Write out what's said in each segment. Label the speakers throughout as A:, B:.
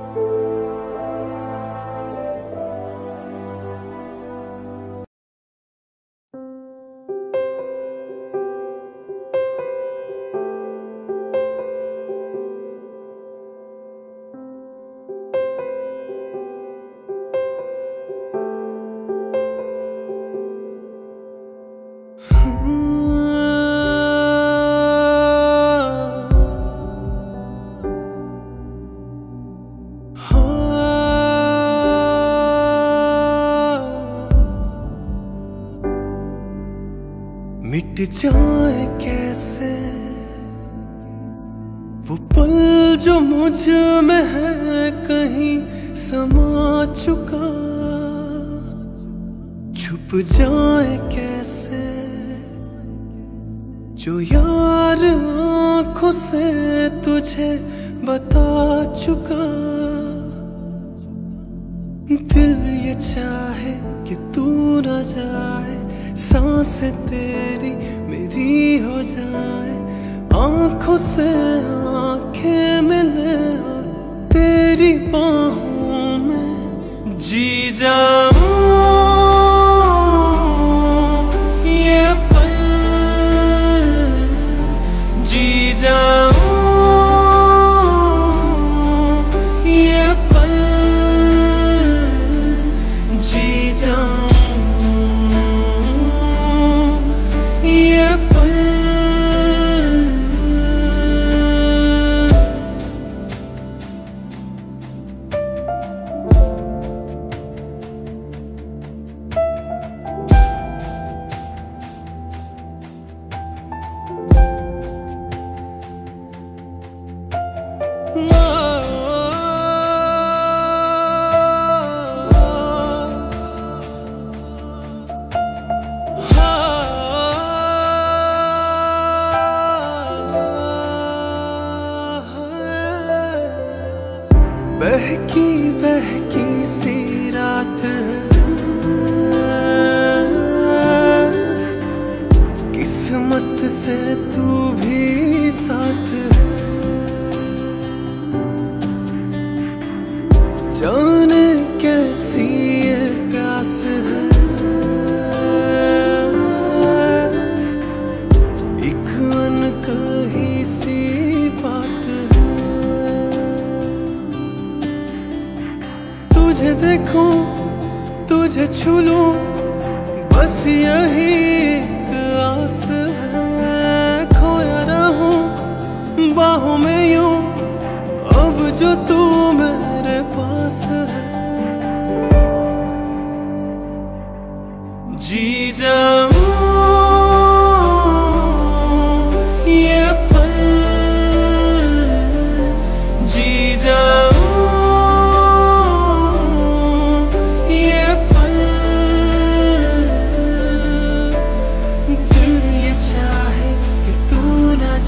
A: you. मिट जाए कैसे? वो पल जो मुझमें है कहीं समा चुका। छुप जाए कैसे? जो यार आँखों से तुझे बता चुका। दिल ये चाहे कि तू न जाए। साँसें तेरी मेरी हो जाए आँखों से आँखें मिले तेरी बाहों में जी जाऊँ बहकी बहकी सी रात। किस्मत से तू भी साथ। है जाने कैसी ये प्यास है। एक सी बात है। तुझे देखूँ, तुझे छू बस यही बाहों में यूँ, अब जो तू जाऊँ पल जी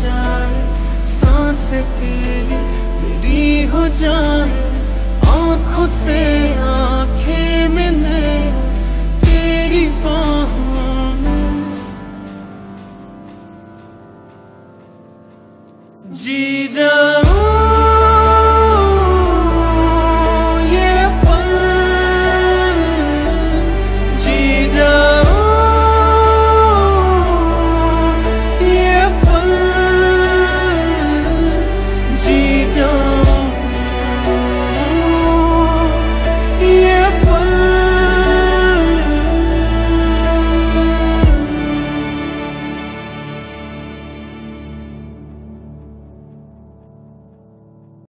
A: जाए साँसें तेरी मेरी हो जाए आँखों से